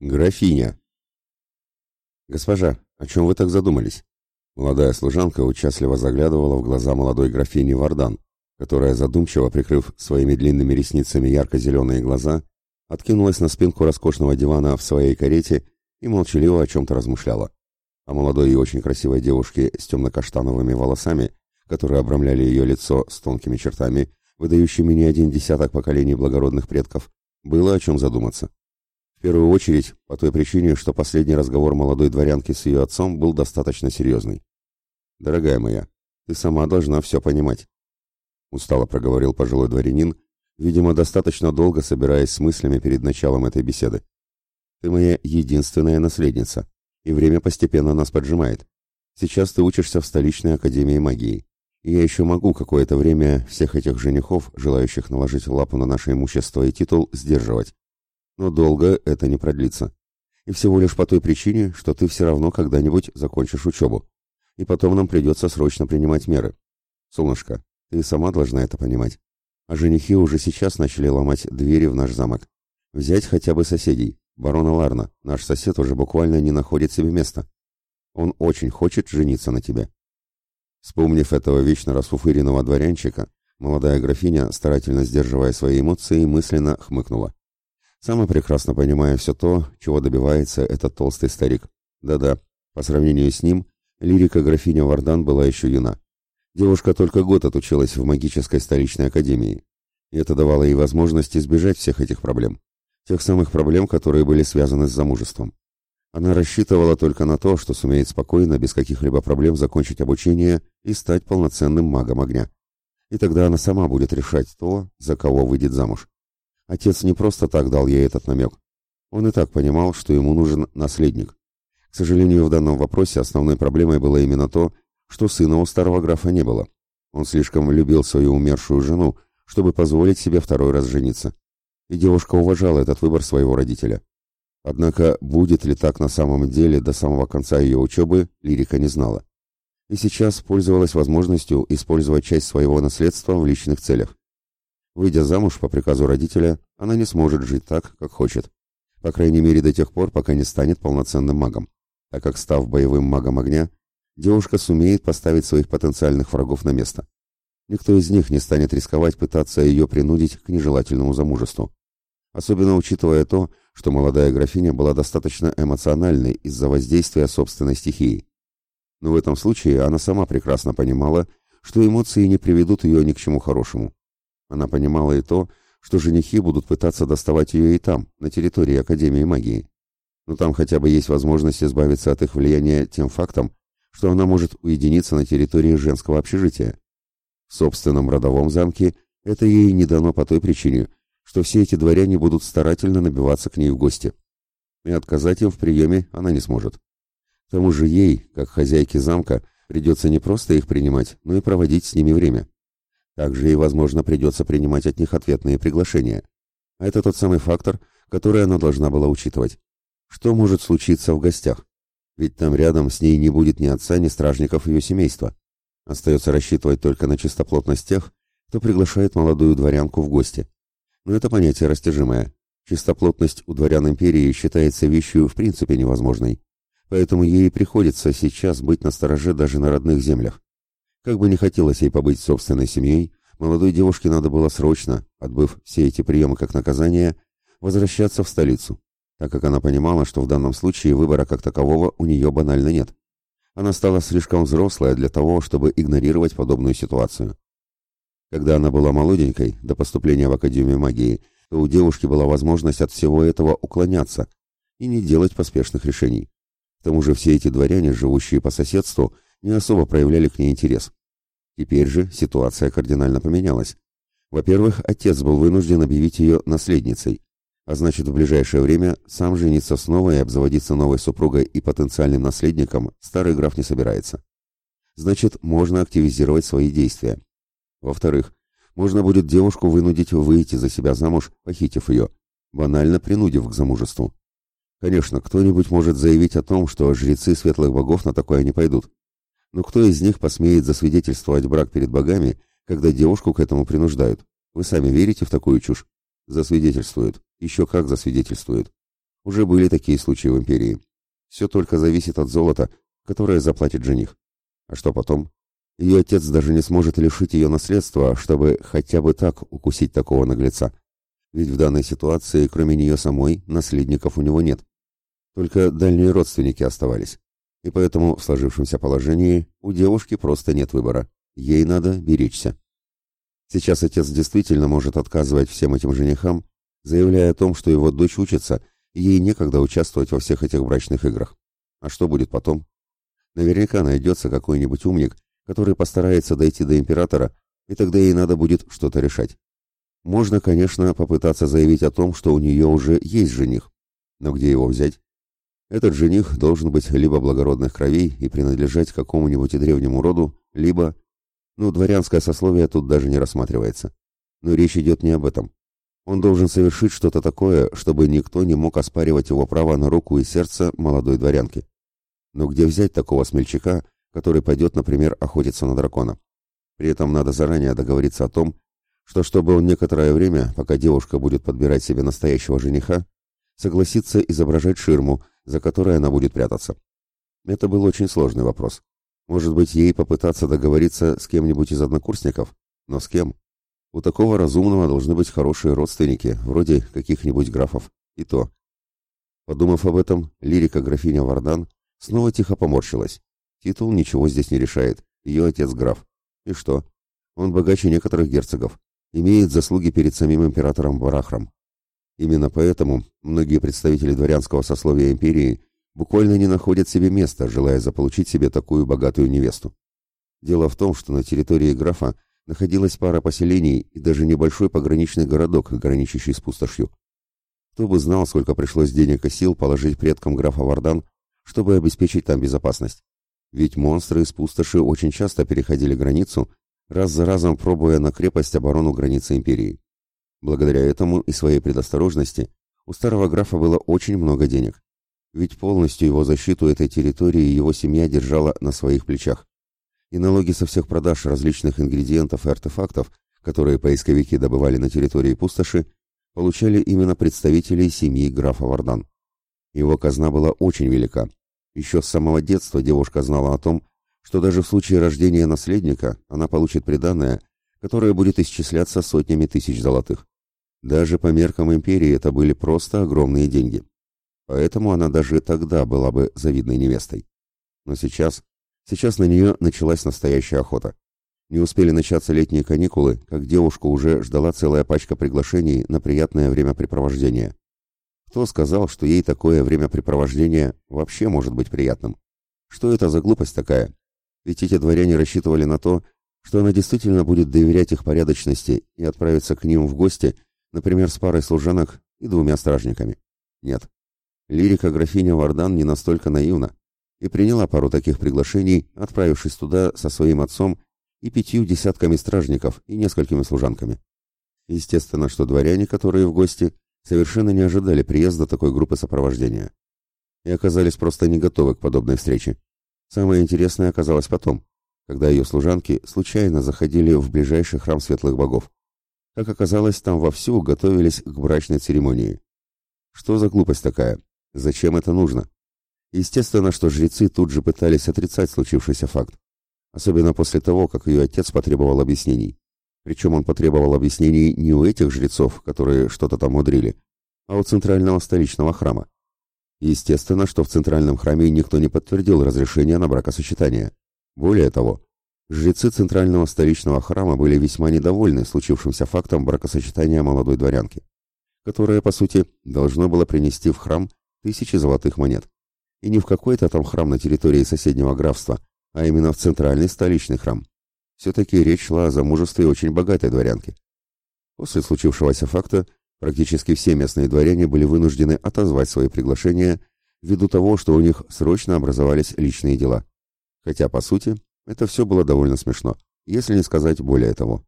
Графиня. Госпожа, о чем вы так задумались? Молодая служанка участливо заглядывала в глаза молодой графини Вардан, которая, задумчиво прикрыв своими длинными ресницами ярко-зеленые глаза, откинулась на спинку роскошного дивана в своей карете и молчаливо о чем-то размышляла. А молодой и очень красивой девушке с темно-каштановыми волосами, которые обрамляли ее лицо с тонкими чертами, выдающими не один десяток поколений благородных предков, было о чем задуматься. Первую очередь, по той причине, что последний разговор молодой дворянки с ее отцом был достаточно серьезный. «Дорогая моя, ты сама должна все понимать», — устало проговорил пожилой дворянин, видимо, достаточно долго собираясь с мыслями перед началом этой беседы. «Ты моя единственная наследница, и время постепенно нас поджимает. Сейчас ты учишься в столичной академии магии и я еще могу какое-то время всех этих женихов, желающих наложить лапу на наше имущество и титул, сдерживать. Но долго это не продлится. И всего лишь по той причине, что ты все равно когда-нибудь закончишь учебу. И потом нам придется срочно принимать меры. Солнышко, ты сама должна это понимать. А женихи уже сейчас начали ломать двери в наш замок. Взять хотя бы соседей. Барона Ларна, наш сосед уже буквально не находит себе места. Он очень хочет жениться на тебе. Вспомнив этого вечно расфуфыренного дворянчика, молодая графиня, старательно сдерживая свои эмоции, мысленно хмыкнула. Сама прекрасно понимая все то, чего добивается этот толстый старик. Да-да, по сравнению с ним, лирика графиня Вардан была еще юна. Девушка только год отучилась в магической столичной академии. И это давало ей возможность избежать всех этих проблем. Тех самых проблем, которые были связаны с замужеством. Она рассчитывала только на то, что сумеет спокойно, без каких-либо проблем закончить обучение и стать полноценным магом огня. И тогда она сама будет решать то, за кого выйдет замуж. Отец не просто так дал ей этот намек. Он и так понимал, что ему нужен наследник. К сожалению, в данном вопросе основной проблемой было именно то, что сына у старого графа не было. Он слишком любил свою умершую жену, чтобы позволить себе второй раз жениться. И девушка уважала этот выбор своего родителя. Однако, будет ли так на самом деле до самого конца ее учебы, лирика не знала. И сейчас пользовалась возможностью использовать часть своего наследства в личных целях. Выйдя замуж по приказу родителя, она не сможет жить так, как хочет. По крайней мере, до тех пор, пока не станет полноценным магом. Так как, став боевым магом огня, девушка сумеет поставить своих потенциальных врагов на место. Никто из них не станет рисковать пытаться ее принудить к нежелательному замужеству. Особенно учитывая то, что молодая графиня была достаточно эмоциональной из-за воздействия собственной стихии. Но в этом случае она сама прекрасно понимала, что эмоции не приведут ее ни к чему хорошему. Она понимала и то, что женихи будут пытаться доставать ее и там, на территории Академии магии. Но там хотя бы есть возможность избавиться от их влияния тем фактом, что она может уединиться на территории женского общежития. В собственном родовом замке это ей не дано по той причине, что все эти дворяне будут старательно набиваться к ней в гости. И отказать им в приеме она не сможет. К тому же ей, как хозяйке замка, придется не просто их принимать, но и проводить с ними время. Также ей, возможно, придется принимать от них ответные приглашения. А это тот самый фактор, который она должна была учитывать. Что может случиться в гостях? Ведь там рядом с ней не будет ни отца, ни стражников ее семейства. Остается рассчитывать только на чистоплотность тех, кто приглашает молодую дворянку в гости но это понятие растяжимое. Чистоплотность у дворян империи считается вещью в принципе невозможной, поэтому ей приходится сейчас быть настороже даже на родных землях. Как бы не хотелось ей побыть собственной семьей, молодой девушке надо было срочно, отбыв все эти приемы как наказание, возвращаться в столицу, так как она понимала, что в данном случае выбора как такового у нее банально нет. Она стала слишком взрослая для того, чтобы игнорировать подобную ситуацию. Когда она была молоденькой, до поступления в Академию магии, то у девушки была возможность от всего этого уклоняться и не делать поспешных решений. К тому же все эти дворяне, живущие по соседству, не особо проявляли к ней интерес. Теперь же ситуация кардинально поменялась. Во-первых, отец был вынужден объявить ее наследницей, а значит, в ближайшее время сам жениться снова и обзаводиться новой супругой и потенциальным наследником старый граф не собирается. Значит, можно активизировать свои действия. Во-вторых, можно будет девушку вынудить выйти за себя замуж, похитив ее, банально принудив к замужеству. Конечно, кто-нибудь может заявить о том, что жрецы светлых богов на такое не пойдут. Но кто из них посмеет засвидетельствовать брак перед богами, когда девушку к этому принуждают? Вы сами верите в такую чушь? Засвидетельствуют. Еще как засвидетельствуют. Уже были такие случаи в империи. Все только зависит от золота, которое заплатит жених. А что потом? Ее отец даже не сможет лишить ее наследства, чтобы хотя бы так укусить такого наглеца. Ведь в данной ситуации, кроме нее самой, наследников у него нет. Только дальние родственники оставались. И поэтому в сложившемся положении у девушки просто нет выбора. Ей надо беречься. Сейчас отец действительно может отказывать всем этим женихам, заявляя о том, что его дочь учится, и ей некогда участвовать во всех этих брачных играх. А что будет потом? Наверняка найдется какой-нибудь умник, который постарается дойти до императора, и тогда ей надо будет что-то решать. Можно, конечно, попытаться заявить о том, что у нее уже есть жених, но где его взять? Этот жених должен быть либо благородных кровей и принадлежать какому-нибудь древнему роду, либо... Ну, дворянское сословие тут даже не рассматривается. Но речь идет не об этом. Он должен совершить что-то такое, чтобы никто не мог оспаривать его право на руку и сердце молодой дворянки. Но где взять такого смельчака, который пойдет, например, охотиться на дракона? При этом надо заранее договориться о том, что чтобы он некоторое время, пока девушка будет подбирать себе настоящего жениха, согласится изображать ширму, за которой она будет прятаться. Это был очень сложный вопрос. Может быть, ей попытаться договориться с кем-нибудь из однокурсников? Но с кем? У такого разумного должны быть хорошие родственники, вроде каких-нибудь графов. И то. Подумав об этом, лирика графиня Вардан снова тихо поморщилась. Титул ничего здесь не решает. Ее отец граф. И что? Он богаче некоторых герцогов. Имеет заслуги перед самим императором Барахром. Именно поэтому многие представители дворянского сословия империи буквально не находят себе места, желая заполучить себе такую богатую невесту. Дело в том, что на территории графа находилась пара поселений и даже небольшой пограничный городок, граничащий с пустошью. Кто бы знал, сколько пришлось денег и сил положить предкам графа Вардан, чтобы обеспечить там безопасность. Ведь монстры из пустоши очень часто переходили границу, раз за разом пробуя на крепость оборону границы империи. Благодаря этому и своей предосторожности у старого графа было очень много денег. Ведь полностью его защиту этой территории его семья держала на своих плечах. И налоги со всех продаж различных ингредиентов и артефактов, которые поисковики добывали на территории пустоши, получали именно представители семьи графа Вардан. Его казна была очень велика. Еще с самого детства девушка знала о том, что даже в случае рождения наследника она получит приданое, которое будет исчисляться сотнями тысяч золотых. Даже по меркам империи это были просто огромные деньги. Поэтому она даже тогда была бы завидной невестой. Но сейчас, сейчас на нее началась настоящая охота. Не успели начаться летние каникулы, как девушку уже ждала целая пачка приглашений на приятное времяпрепровождение. Кто сказал, что ей такое времяпрепровождение вообще может быть приятным? Что это за глупость такая? Ведь эти дворяне рассчитывали на то, что она действительно будет доверять их порядочности и отправиться к ним в гости Например, с парой служанок и двумя стражниками. Нет. Лирика графиня Вардан не настолько наивна и приняла пару таких приглашений, отправившись туда со своим отцом и пятью десятками стражников и несколькими служанками. Естественно, что дворяне, которые в гости, совершенно не ожидали приезда такой группы сопровождения и оказались просто не готовы к подобной встрече. Самое интересное оказалось потом, когда ее служанки случайно заходили в ближайший храм светлых богов. Как оказалось, там вовсю готовились к брачной церемонии. Что за глупость такая? Зачем это нужно? Естественно, что жрецы тут же пытались отрицать случившийся факт. Особенно после того, как ее отец потребовал объяснений. Причем он потребовал объяснений не у этих жрецов, которые что-то там мудрили, а у центрального столичного храма. Естественно, что в центральном храме никто не подтвердил разрешение на бракосочетание. Более того, Жрецы центрального столичного храма были весьма недовольны случившимся фактом бракосочетания молодой дворянки, которое, по сути, должно было принести в храм тысячи золотых монет. И не в какой-то там храм на территории соседнего графства, а именно в центральный столичный храм. Все-таки речь шла о замужестве очень богатой дворянки. После случившегося факта практически все местные дворяне были вынуждены отозвать свои приглашения ввиду того, что у них срочно образовались личные дела. Хотя, по сути, это все было довольно смешно, если не сказать более того.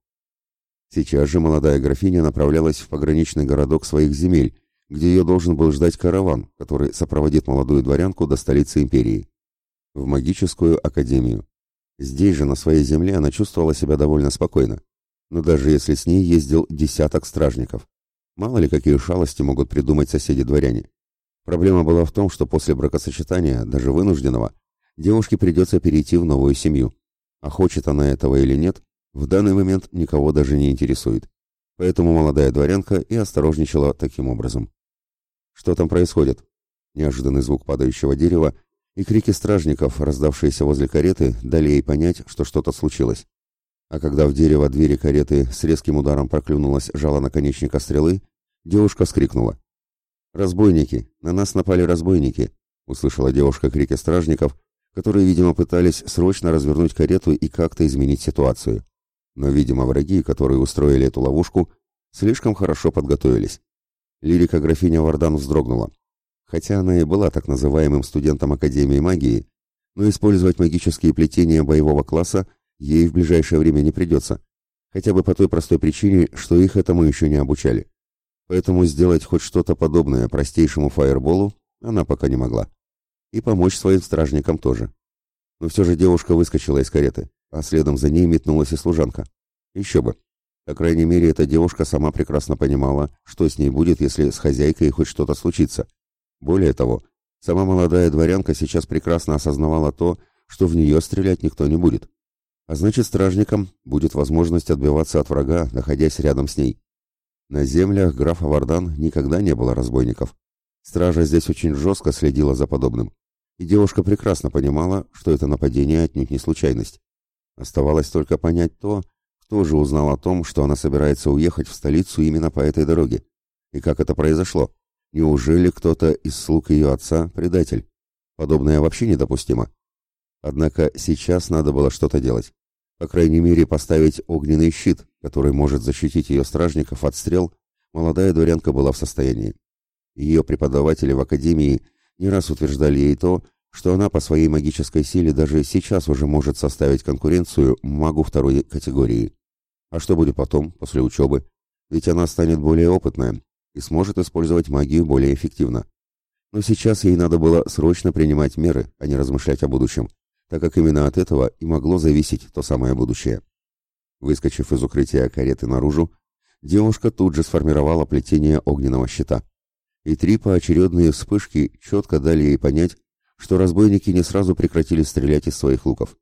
Сейчас же молодая графиня направлялась в пограничный городок своих земель, где ее должен был ждать караван, который сопроводит молодую дворянку до столицы империи. В магическую академию. Здесь же, на своей земле, она чувствовала себя довольно спокойно. Но даже если с ней ездил десяток стражников. Мало ли какие шалости могут придумать соседи-дворяне. Проблема была в том, что после бракосочетания, даже вынужденного, девушке придется перейти в новую семью. А хочет она этого или нет, в данный момент никого даже не интересует. Поэтому молодая дворянка и осторожничала таким образом. Что там происходит? Неожиданный звук падающего дерева и крики стражников, раздавшиеся возле кареты, дали ей понять, что что-то случилось. А когда в дерево двери кареты с резким ударом проклюнулась жало наконечника стрелы, девушка вскрикнула. «Разбойники! На нас напали разбойники!» — услышала девушка крики стражников, которые, видимо, пытались срочно развернуть карету и как-то изменить ситуацию. Но, видимо, враги, которые устроили эту ловушку, слишком хорошо подготовились. Лирика графиня Вардан вздрогнула. Хотя она и была так называемым студентом Академии магии, но использовать магические плетения боевого класса ей в ближайшее время не придется, хотя бы по той простой причине, что их этому еще не обучали. Поэтому сделать хоть что-то подобное простейшему фаерболу она пока не могла. И помочь своим стражникам тоже. Но все же девушка выскочила из кареты, а следом за ней метнулась и служанка. Еще бы. По крайней мере, эта девушка сама прекрасно понимала, что с ней будет, если с хозяйкой хоть что-то случится. Более того, сама молодая дворянка сейчас прекрасно осознавала то, что в нее стрелять никто не будет. А значит, стражникам будет возможность отбиваться от врага, находясь рядом с ней. На землях графа Вардан никогда не было разбойников. Стража здесь очень жестко следила за подобным. И девушка прекрасно понимала, что это нападение отнюдь не случайность. Оставалось только понять то, кто же узнал о том, что она собирается уехать в столицу именно по этой дороге. И как это произошло? Неужели кто-то из слуг ее отца предатель? Подобное вообще недопустимо. Однако сейчас надо было что-то делать. По крайней мере, поставить огненный щит, который может защитить ее стражников от стрел, молодая дворянка была в состоянии. Ее преподаватели в академии не раз утверждали ей то, что она по своей магической силе даже сейчас уже может составить конкуренцию магу второй категории. А что будет потом, после учебы? Ведь она станет более опытная и сможет использовать магию более эффективно. Но сейчас ей надо было срочно принимать меры, а не размышлять о будущем так как именно от этого и могло зависеть то самое будущее. Выскочив из укрытия кареты наружу, девушка тут же сформировала плетение огненного щита. И три поочередные вспышки четко дали ей понять, что разбойники не сразу прекратили стрелять из своих луков.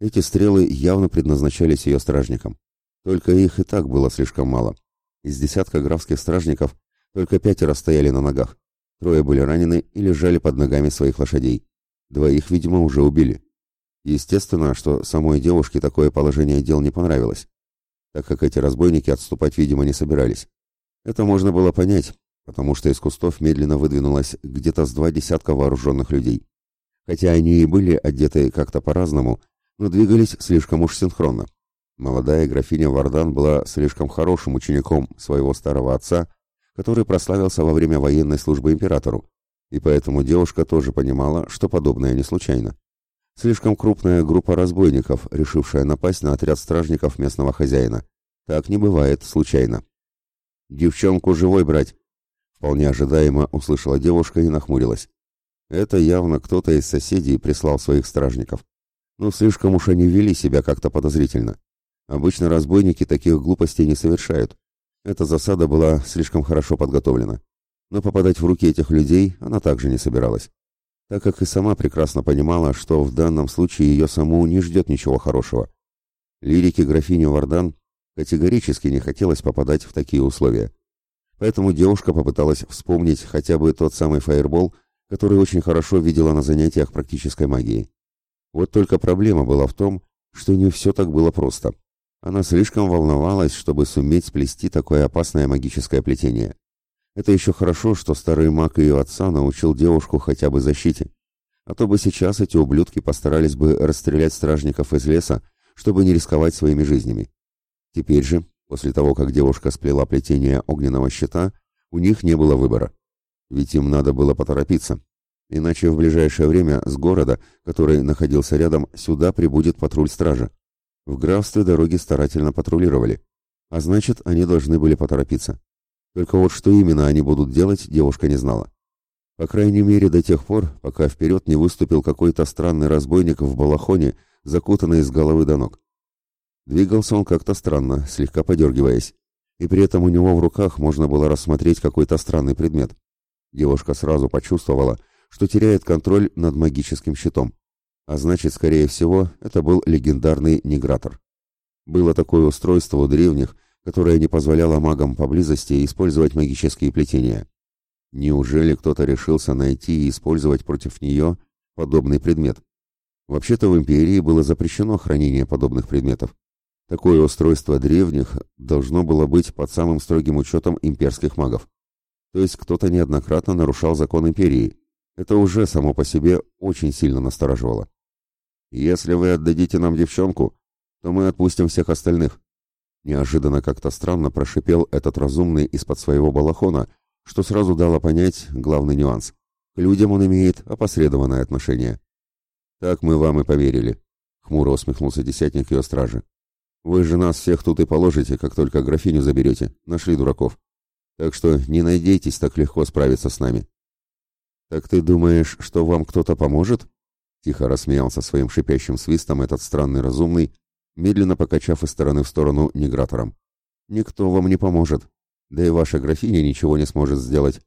Эти стрелы явно предназначались ее стражникам. Только их и так было слишком мало. Из десятка графских стражников только пятеро стояли на ногах. Трое были ранены и лежали под ногами своих лошадей. Двоих, видимо, уже убили. Естественно, что самой девушке такое положение дел не понравилось, так как эти разбойники отступать, видимо, не собирались. Это можно было понять, потому что из кустов медленно выдвинулось где-то с два десятка вооруженных людей. Хотя они и были одеты как-то по-разному, но двигались слишком уж синхронно. Молодая графиня Вардан была слишком хорошим учеником своего старого отца, который прославился во время военной службы императору, и поэтому девушка тоже понимала, что подобное не случайно. Слишком крупная группа разбойников, решившая напасть на отряд стражников местного хозяина. Так не бывает случайно. «Девчонку живой брать!» Вполне ожидаемо услышала девушка и нахмурилась. Это явно кто-то из соседей прислал своих стражников. Но слишком уж они вели себя как-то подозрительно. Обычно разбойники таких глупостей не совершают. Эта засада была слишком хорошо подготовлена. Но попадать в руки этих людей она также не собиралась так как и сама прекрасно понимала, что в данном случае ее саму не ждет ничего хорошего. Лирике графини Вардан категорически не хотелось попадать в такие условия. Поэтому девушка попыталась вспомнить хотя бы тот самый фаербол, который очень хорошо видела на занятиях практической магии. Вот только проблема была в том, что не все так было просто. Она слишком волновалась, чтобы суметь сплести такое опасное магическое плетение. Это еще хорошо, что старый маг ее отца научил девушку хотя бы защите. А то бы сейчас эти ублюдки постарались бы расстрелять стражников из леса, чтобы не рисковать своими жизнями. Теперь же, после того, как девушка сплела плетение огненного щита, у них не было выбора. Ведь им надо было поторопиться. Иначе в ближайшее время с города, который находился рядом, сюда прибудет патруль стража. В графстве дороги старательно патрулировали. А значит, они должны были поторопиться. Только вот что именно они будут делать, девушка не знала. По крайней мере, до тех пор, пока вперед не выступил какой-то странный разбойник в балахоне, закутанный с головы до ног. Двигался он как-то странно, слегка подергиваясь, и при этом у него в руках можно было рассмотреть какой-то странный предмет. Девушка сразу почувствовала, что теряет контроль над магическим щитом. А значит, скорее всего, это был легендарный негратор. Было такое устройство у древних, которое не позволяло магам поблизости использовать магические плетения. Неужели кто-то решился найти и использовать против нее подобный предмет? Вообще-то в империи было запрещено хранение подобных предметов. Такое устройство древних должно было быть под самым строгим учетом имперских магов. То есть кто-то неоднократно нарушал закон империи. Это уже само по себе очень сильно настораживало. «Если вы отдадите нам девчонку, то мы отпустим всех остальных». Неожиданно как-то странно прошипел этот разумный из-под своего балахона, что сразу дало понять главный нюанс. К людям он имеет опосредованное отношение. «Так мы вам и поверили», — хмуро усмехнулся десятник ее стражи. Вы же нас всех тут и положите, как только графиню заберете. Нашли дураков. Так что не надейтесь так легко справиться с нами. Так ты думаешь, что вам кто-то поможет? Тихо рассмеялся своим шипящим свистом этот странный разумный, медленно покачав из стороны в сторону негратором. Никто вам не поможет. Да и ваша графиня ничего не сможет сделать.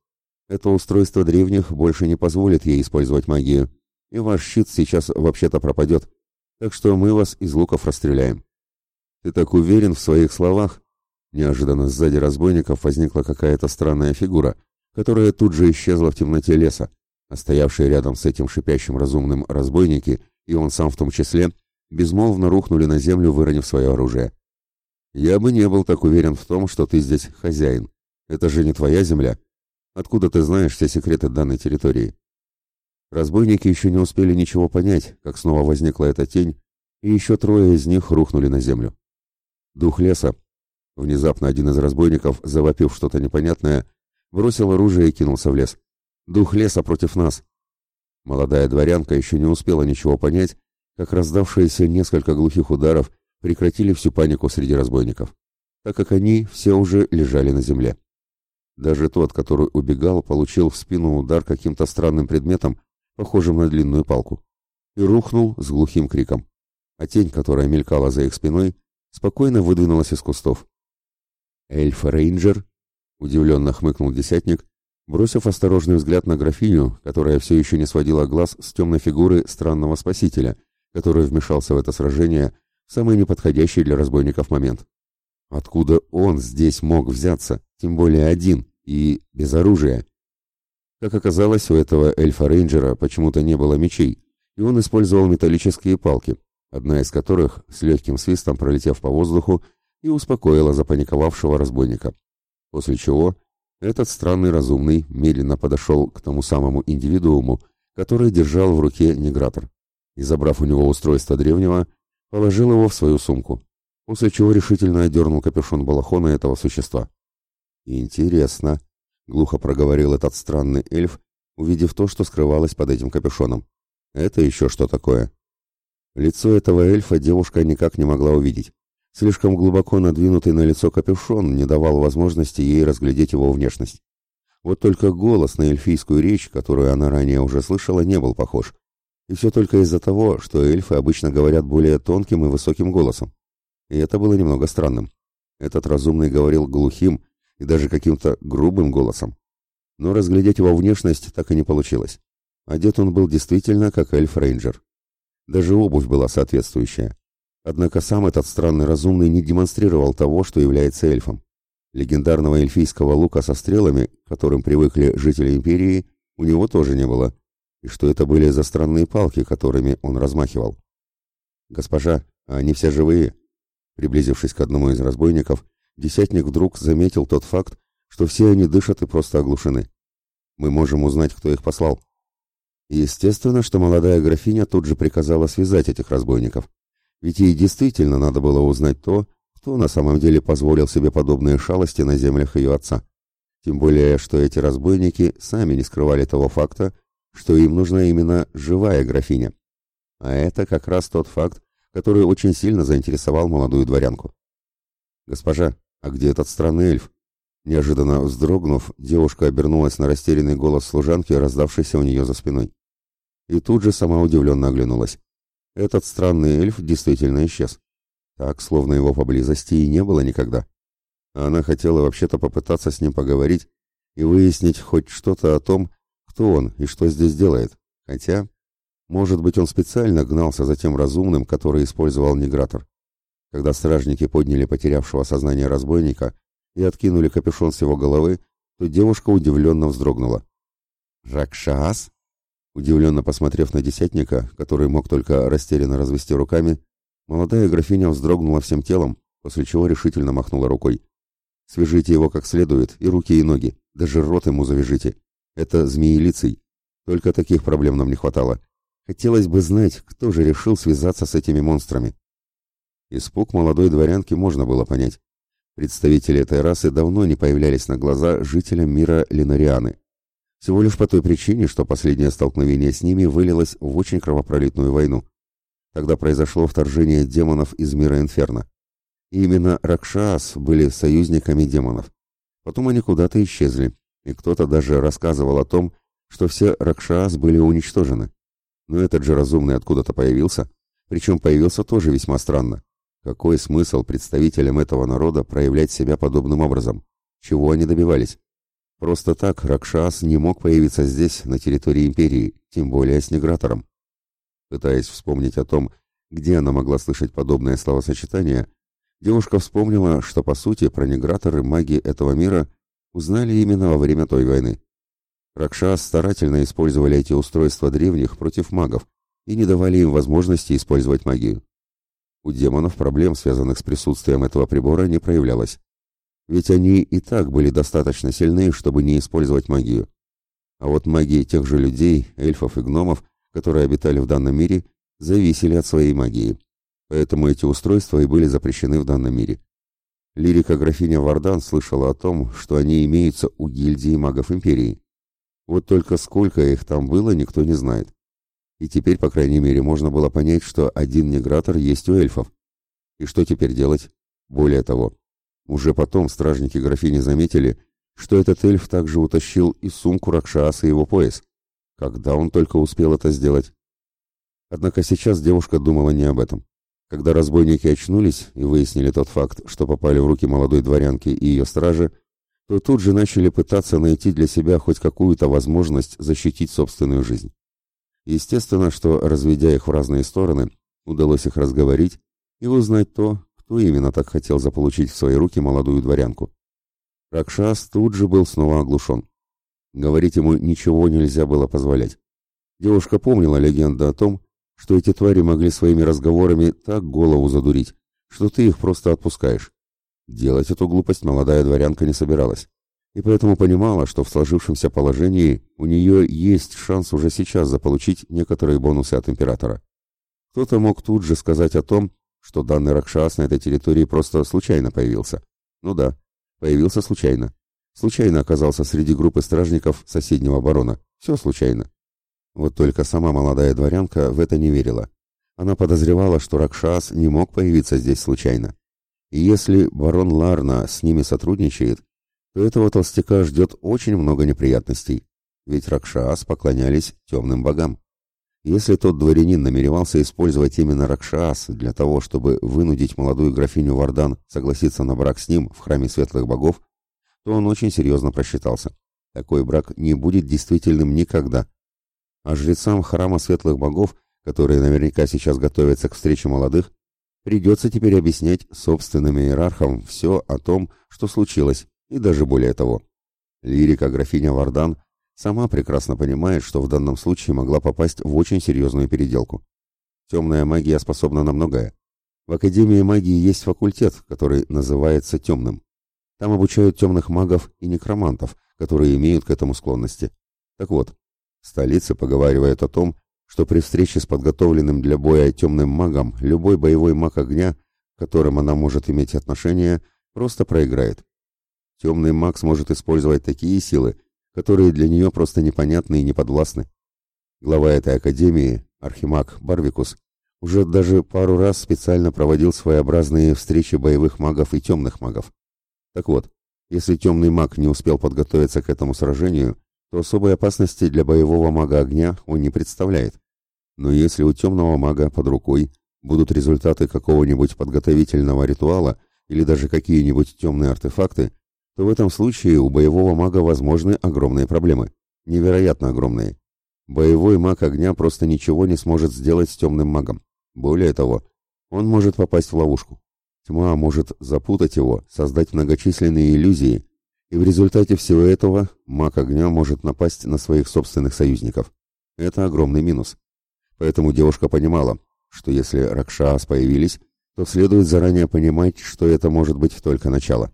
Это устройство древних больше не позволит ей использовать магию. И ваш щит сейчас вообще-то пропадет. Так что мы вас из луков расстреляем. «Ты так уверен в своих словах?» Неожиданно сзади разбойников возникла какая-то странная фигура, которая тут же исчезла в темноте леса, а стоявшие рядом с этим шипящим разумным разбойники, и он сам в том числе, безмолвно рухнули на землю, выронив свое оружие. «Я бы не был так уверен в том, что ты здесь хозяин. Это же не твоя земля. Откуда ты знаешь все секреты данной территории?» Разбойники еще не успели ничего понять, как снова возникла эта тень, и еще трое из них рухнули на землю. Дух леса. Внезапно один из разбойников, завопив что-то непонятное, бросил оружие и кинулся в лес. Дух леса против нас. Молодая дворянка еще не успела ничего понять, как раздавшиеся несколько глухих ударов прекратили всю панику среди разбойников, так как они все уже лежали на земле. Даже тот, который убегал, получил в спину удар каким-то странным предметом, похожим на длинную палку, и рухнул с глухим криком. А тень, которая мелькала за их спиной, спокойно выдвинулась из кустов. «Эльф-рейнджер?» — удивленно хмыкнул десятник, бросив осторожный взгляд на графиню, которая все еще не сводила глаз с темной фигуры странного спасителя, который вмешался в это сражение в самый неподходящий для разбойников момент. Откуда он здесь мог взяться, тем более один и без оружия? Как оказалось, у этого эльфа-рейнджера почему-то не было мечей, и он использовал металлические палки, одна из которых, с легким свистом пролетев по воздуху, и успокоила запаниковавшего разбойника. После чего этот странный разумный медленно подошел к тому самому индивидууму, который держал в руке негратор, и, забрав у него устройство древнего, положил его в свою сумку, после чего решительно одернул капюшон балахона этого существа. «Интересно», — глухо проговорил этот странный эльф, увидев то, что скрывалось под этим капюшоном. «Это еще что такое?» Лицо этого эльфа девушка никак не могла увидеть. Слишком глубоко надвинутый на лицо капюшон не давал возможности ей разглядеть его внешность. Вот только голос на эльфийскую речь, которую она ранее уже слышала, не был похож. И все только из-за того, что эльфы обычно говорят более тонким и высоким голосом. И это было немного странным. Этот разумный говорил глухим и даже каким-то грубым голосом. Но разглядеть его внешность так и не получилось. Одет он был действительно как эльф-рейнджер. Даже обувь была соответствующая. Однако сам этот странный разумный не демонстрировал того, что является эльфом. Легендарного эльфийского лука со стрелами, к которым привыкли жители империи, у него тоже не было. И что это были за странные палки, которыми он размахивал. «Госпожа, а они все живые?» Приблизившись к одному из разбойников, десятник вдруг заметил тот факт, что все они дышат и просто оглушены. «Мы можем узнать, кто их послал». Естественно, что молодая графиня тут же приказала связать этих разбойников. Ведь ей действительно надо было узнать то, кто на самом деле позволил себе подобные шалости на землях ее отца. Тем более, что эти разбойники сами не скрывали того факта, что им нужна именно живая графиня. А это как раз тот факт, который очень сильно заинтересовал молодую дворянку. «Госпожа, а где этот странный эльф?» Неожиданно вздрогнув, девушка обернулась на растерянный голос служанки, раздавшийся у нее за спиной и тут же сама удивленно оглянулась. Этот странный эльф действительно исчез. Так, словно его поблизости и не было никогда. Она хотела вообще-то попытаться с ним поговорить, и выяснить хоть что-то о том, кто он и что здесь делает. Хотя, может быть, он специально гнался за тем разумным, который использовал негратор. Когда стражники подняли потерявшего сознание разбойника и откинули капюшон с его головы, то девушка удивленно вздрогнула. «Ракшас?» Удивленно посмотрев на десятника, который мог только растерянно развести руками, молодая графиня вздрогнула всем телом, после чего решительно махнула рукой. «Свяжите его как следует, и руки, и ноги, даже рот ему завяжите. Это змеелицей. Только таких проблем нам не хватало. Хотелось бы знать, кто же решил связаться с этими монстрами». Испуг молодой дворянки можно было понять. Представители этой расы давно не появлялись на глаза жителям мира Линарианы. Всего лишь по той причине, что последнее столкновение с ними вылилось в очень кровопролитную войну. Тогда произошло вторжение демонов из мира Инферно. И именно Ракшас были союзниками демонов. Потом они куда-то исчезли, и кто-то даже рассказывал о том, что все Ракшас были уничтожены. Но этот же разумный откуда-то появился, причем появился тоже весьма странно. Какой смысл представителям этого народа проявлять себя подобным образом? Чего они добивались? Просто так Ракшас не мог появиться здесь, на территории империи, тем более с негратором. Пытаясь вспомнить о том, где она могла слышать подобное словосочетание, девушка вспомнила, что по сути про неграторы маги этого мира узнали именно во время той войны. Ракшас старательно использовали эти устройства древних против магов и не давали им возможности использовать магию. У демонов проблем, связанных с присутствием этого прибора, не проявлялось ведь они и так были достаточно сильны, чтобы не использовать магию. А вот магии тех же людей, эльфов и гномов, которые обитали в данном мире, зависели от своей магии. Поэтому эти устройства и были запрещены в данном мире. Лирика графиня Вардан слышала о том, что они имеются у гильдии магов Империи. Вот только сколько их там было, никто не знает. И теперь, по крайней мере, можно было понять, что один негратор есть у эльфов. И что теперь делать? Более того, уже потом стражники графини заметили, что этот эльф также утащил и сумку Ракшаса и его пояс. Когда он только успел это сделать? Однако сейчас девушка думала не об этом. Когда разбойники очнулись и выяснили тот факт, что попали в руки молодой дворянки и ее стражи, то тут же начали пытаться найти для себя хоть какую-то возможность защитить собственную жизнь. Естественно, что, разведя их в разные стороны, удалось их разговорить и узнать то, кто именно так хотел заполучить в свои руки молодую дворянку. Ракшас тут же был снова оглушен. Говорить ему ничего нельзя было позволять. Девушка помнила легенду о том, что эти твари могли своими разговорами так голову задурить, что ты их просто отпускаешь. Делать эту глупость молодая дворянка не собиралась, и поэтому понимала, что в сложившемся положении у нее есть шанс уже сейчас заполучить некоторые бонусы от императора. Кто-то мог тут же сказать о том, что данный Ракшас на этой территории просто случайно появился. Ну да, появился случайно. Случайно оказался среди группы стражников соседнего барона. Все случайно. Вот только сама молодая дворянка в это не верила. Она подозревала, что Ракшас не мог появиться здесь случайно. И если барон Ларна с ними сотрудничает, то этого толстяка ждет очень много неприятностей. Ведь Ракшас поклонялись темным богам. Если тот дворянин намеревался использовать именно Ракшас для того, чтобы вынудить молодую графиню Вардан согласиться на брак с ним в храме светлых богов, то он очень серьезно просчитался. Такой брак не будет действительным никогда. А жрецам храма светлых богов, которые наверняка сейчас готовятся к встрече молодых, придется теперь объяснять собственным иерархам все о том, что случилось, и даже более того. Лирика графиня Вардан Сама прекрасно понимает, что в данном случае могла попасть в очень серьезную переделку. Темная магия способна на многое. В Академии магии есть факультет, который называется темным. Там обучают темных магов и некромантов, которые имеют к этому склонности. Так вот, в столице поговаривают о том, что при встрече с подготовленным для боя темным магом любой боевой маг огня, к которым она может иметь отношение, просто проиграет. Темный маг сможет использовать такие силы, которые для нее просто непонятны и неподвластны. Глава этой академии, архимаг Барвикус, уже даже пару раз специально проводил своеобразные встречи боевых магов и темных магов. Так вот, если темный маг не успел подготовиться к этому сражению, то особой опасности для боевого мага огня он не представляет. Но если у темного мага под рукой будут результаты какого-нибудь подготовительного ритуала или даже какие-нибудь темные артефакты, то в этом случае у боевого мага возможны огромные проблемы. Невероятно огромные. Боевой маг огня просто ничего не сможет сделать с темным магом. Более того, он может попасть в ловушку. Тьма может запутать его, создать многочисленные иллюзии, и в результате всего этого маг огня может напасть на своих собственных союзников. Это огромный минус. Поэтому девушка понимала, что если Ракшас появились, то следует заранее понимать, что это может быть только начало.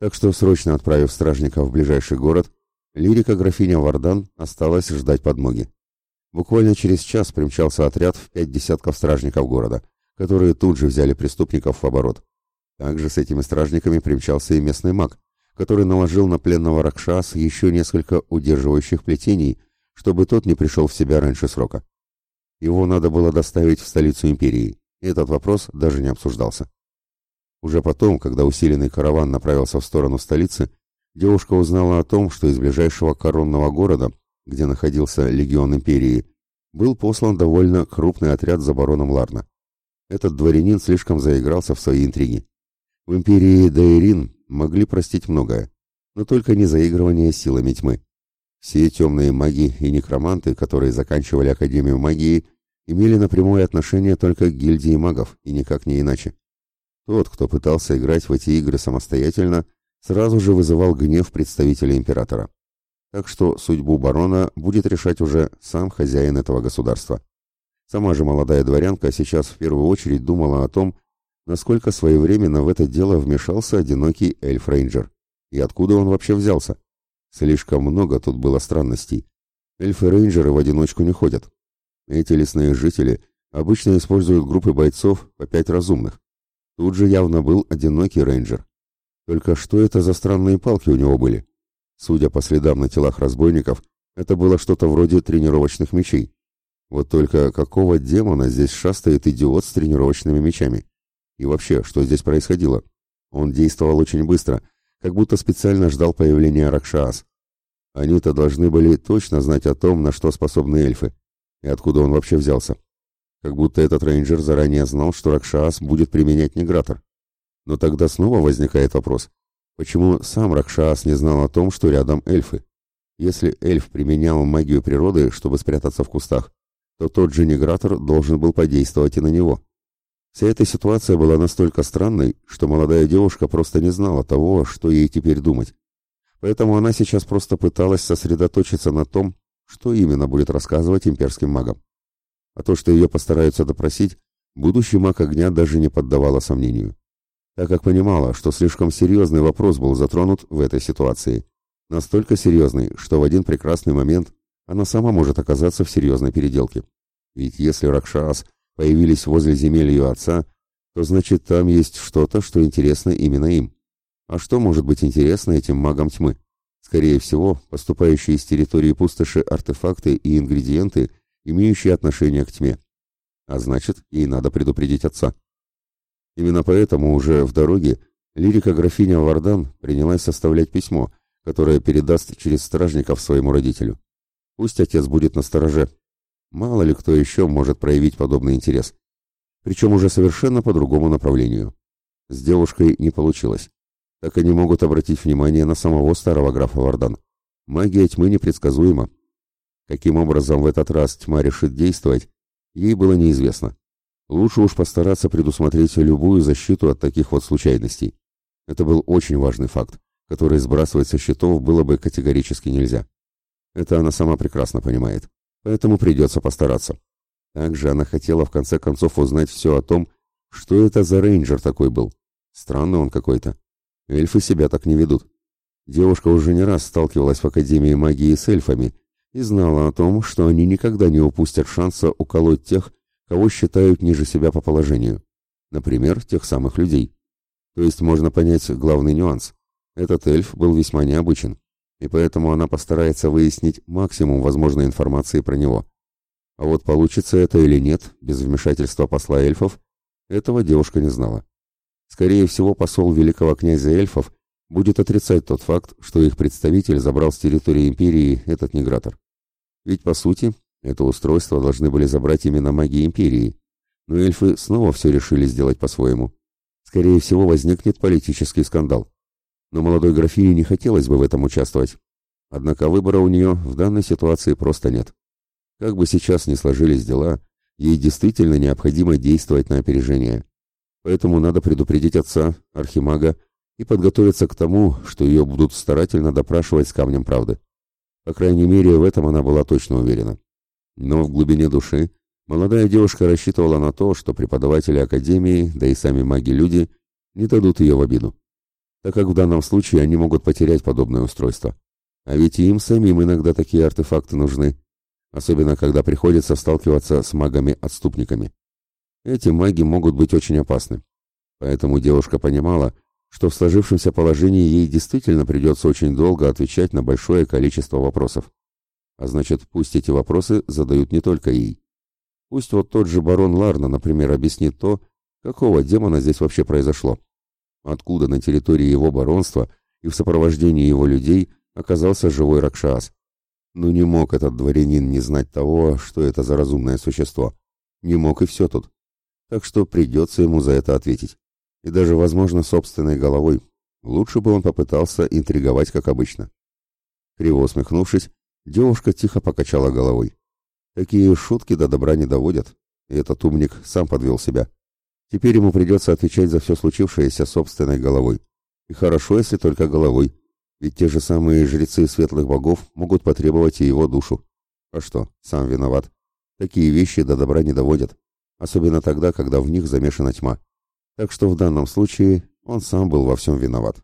Так что, срочно отправив стражников в ближайший город, лирика графиня Вардан осталась ждать подмоги. Буквально через час примчался отряд в пять десятков стражников города, которые тут же взяли преступников в оборот. Также с этими стражниками примчался и местный маг, который наложил на пленного Ракшас еще несколько удерживающих плетений, чтобы тот не пришел в себя раньше срока. Его надо было доставить в столицу империи, и этот вопрос даже не обсуждался. Уже потом, когда усиленный караван направился в сторону столицы, девушка узнала о том, что из ближайшего коронного города, где находился легион империи, был послан довольно крупный отряд за бароном Ларна. Этот дворянин слишком заигрался в свои интриги. В империи Дейрин могли простить многое, но только не заигрывание силами тьмы. Все темные маги и некроманты, которые заканчивали Академию магии, имели напрямую отношение только к гильдии магов, и никак не иначе. Тот, кто пытался играть в эти игры самостоятельно, сразу же вызывал гнев представителя императора. Так что судьбу барона будет решать уже сам хозяин этого государства. Сама же молодая дворянка сейчас в первую очередь думала о том, насколько своевременно в это дело вмешался одинокий эльф-рейнджер. И откуда он вообще взялся? Слишком много тут было странностей. Эльфы-рейнджеры в одиночку не ходят. Эти лесные жители обычно используют группы бойцов по пять разумных. Тут же явно был одинокий рейнджер. Только что это за странные палки у него были? Судя по следам на телах разбойников, это было что-то вроде тренировочных мечей. Вот только какого демона здесь шастает идиот с тренировочными мечами? И вообще, что здесь происходило? Он действовал очень быстро, как будто специально ждал появления Ракшас. Они-то должны были точно знать о том, на что способны эльфы, и откуда он вообще взялся. Как будто этот рейнджер заранее знал, что Ракшас будет применять негратор. Но тогда снова возникает вопрос, почему сам Ракшас не знал о том, что рядом эльфы? Если эльф применял магию природы, чтобы спрятаться в кустах, то тот же негратор должен был подействовать и на него. Вся эта ситуация была настолько странной, что молодая девушка просто не знала того, что ей теперь думать. Поэтому она сейчас просто пыталась сосредоточиться на том, что именно будет рассказывать имперским магам. А то, что ее постараются допросить, будущий маг огня даже не поддавала сомнению. Так как понимала, что слишком серьезный вопрос был затронут в этой ситуации. Настолько серьезный, что в один прекрасный момент она сама может оказаться в серьезной переделке. Ведь если Ракшас появились возле земель ее отца, то значит там есть что-то, что интересно именно им. А что может быть интересно этим магам тьмы? Скорее всего, поступающие с территории пустоши артефакты и ингредиенты, имеющие отношение к тьме. А значит, ей надо предупредить отца. Именно поэтому уже в дороге лирика графиня Вардан принялась составлять письмо, которое передаст через стражников своему родителю. Пусть отец будет настороже, Мало ли кто еще может проявить подобный интерес. Причем уже совершенно по другому направлению. С девушкой не получилось. Так они могут обратить внимание на самого старого графа Вардан. Магия тьмы непредсказуема. Каким образом в этот раз тьма решит действовать, ей было неизвестно. Лучше уж постараться предусмотреть любую защиту от таких вот случайностей. Это был очень важный факт, который сбрасывать со счетов было бы категорически нельзя. Это она сама прекрасно понимает поэтому придется постараться. Также она хотела в конце концов узнать все о том, что это за рейнджер такой был. Странный он какой-то. Эльфы себя так не ведут. Девушка уже не раз сталкивалась в Академии магии с эльфами и знала о том, что они никогда не упустят шанса уколоть тех, кого считают ниже себя по положению. Например, тех самых людей. То есть можно понять главный нюанс. Этот эльф был весьма необычен и поэтому она постарается выяснить максимум возможной информации про него. А вот получится это или нет, без вмешательства посла эльфов, этого девушка не знала. Скорее всего, посол великого князя эльфов будет отрицать тот факт, что их представитель забрал с территории империи этот негратор. Ведь, по сути, это устройство должны были забрать именно маги империи, но эльфы снова все решили сделать по-своему. Скорее всего, возникнет политический скандал. но молодой графине не хотелось бы в этом участвовать. Однако выбора у нее в данной ситуации просто нет. Как бы сейчас ни сложились дела, ей действительно необходимо действовать на опережение. Поэтому надо предупредить отца, архимага, и подготовиться к тому, что ее будут старательно допрашивать с камнем правды. По крайней мере, в этом она была точно уверена. Но в глубине души молодая девушка рассчитывала на то, что преподаватели академии, да и сами маги-люди, не дадут ее в обиду, так как в данном случае они могут потерять подобное устройство. А ведь и им самим иногда такие артефакты нужны, особенно когда приходится сталкиваться с магами-отступниками. Эти маги могут быть очень опасны. Поэтому девушка понимала, что в сложившемся положении ей действительно придется очень долго отвечать на большое количество вопросов. А значит, пусть эти вопросы задают не только ей. Пусть вот тот же барон Ларна, например, объяснит то, какого демона здесь вообще произошло. Откуда на территории его баронства и в сопровождении его людей оказался живой Ракшас. Но не мог этот дворянин не знать того, что это за разумное существо. Не мог и все тут. Так что придется ему за это ответить и даже, возможно, собственной головой. Лучше бы он попытался интриговать, как обычно. Криво усмехнувшись, девушка тихо покачала головой. Такие шутки до добра не доводят, и этот умник сам подвел себя. Теперь ему придется отвечать за все случившееся собственной головой. И хорошо, если только головой, ведь те же самые жрецы светлых богов могут потребовать и его душу. А что, сам виноват. Такие вещи до добра не доводят, особенно тогда, когда в них замешана тьма. Так что в данном случае он сам был во всем виноват.